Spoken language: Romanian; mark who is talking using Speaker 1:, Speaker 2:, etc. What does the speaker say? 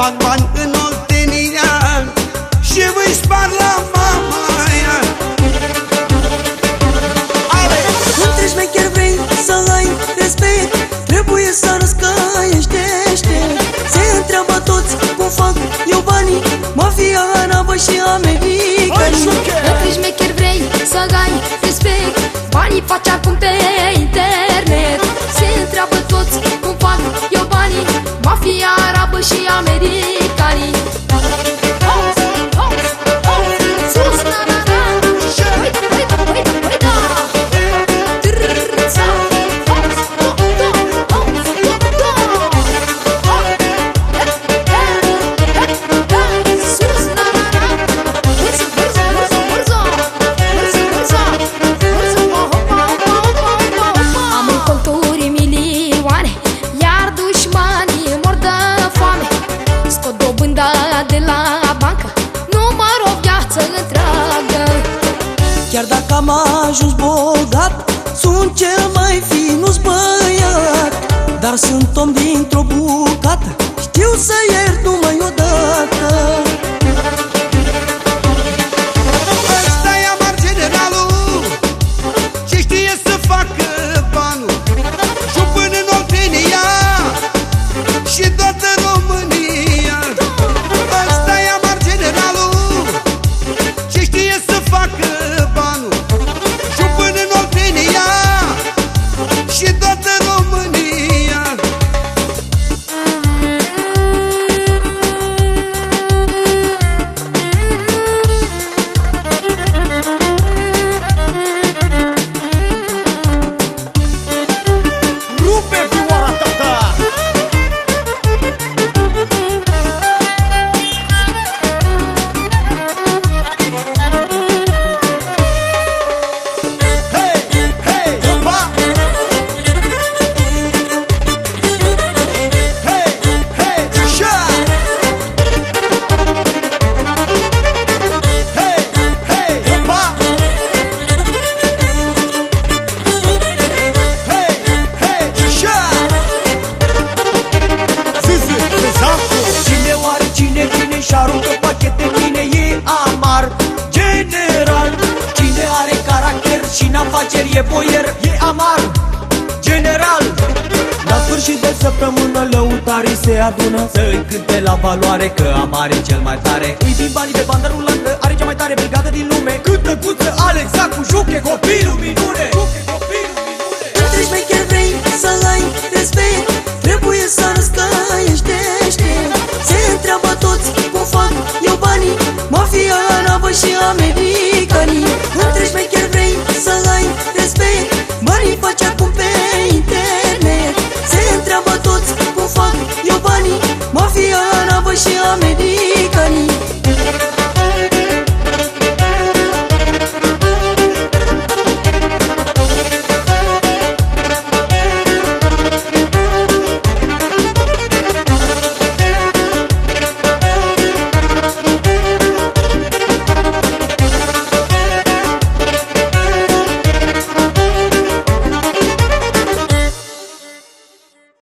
Speaker 1: Fac bani în Oltenia Și îi spar la mamaia Ale!
Speaker 2: Între șmecher vrei să ai respect? Trebuie să arăți că ești deștept Se întreabă toți cum fac eu banii. Mafia arabă și americani
Speaker 3: Între șmecher vrei să ai respect? Banii faci acum pe și
Speaker 2: Chiar dacă am ajuns bogat Sunt cel mai finus băiat. Dar sunt om dintr-o bucată Știu să iert numai odată
Speaker 1: și în
Speaker 2: afaceri e boier E amar general. La sfârșit de săptămână lăutarii se adună Să-i cânte la valoare că amar e cel mai tare. Îi din banii de bandă rulantă Are cea mai tare brigadă din lume. Cântă cuță Alex cu Juche Copilul minune. Juche copilul minune. Între șmecher vrei să ai respect Trebuie să arăți că ești deștept Se întreabă toți cum fac eu banii Mafia arabă și americanii faci acum pe internet. Se întreabă toți cum fac eu banii Mafia arabă și americanii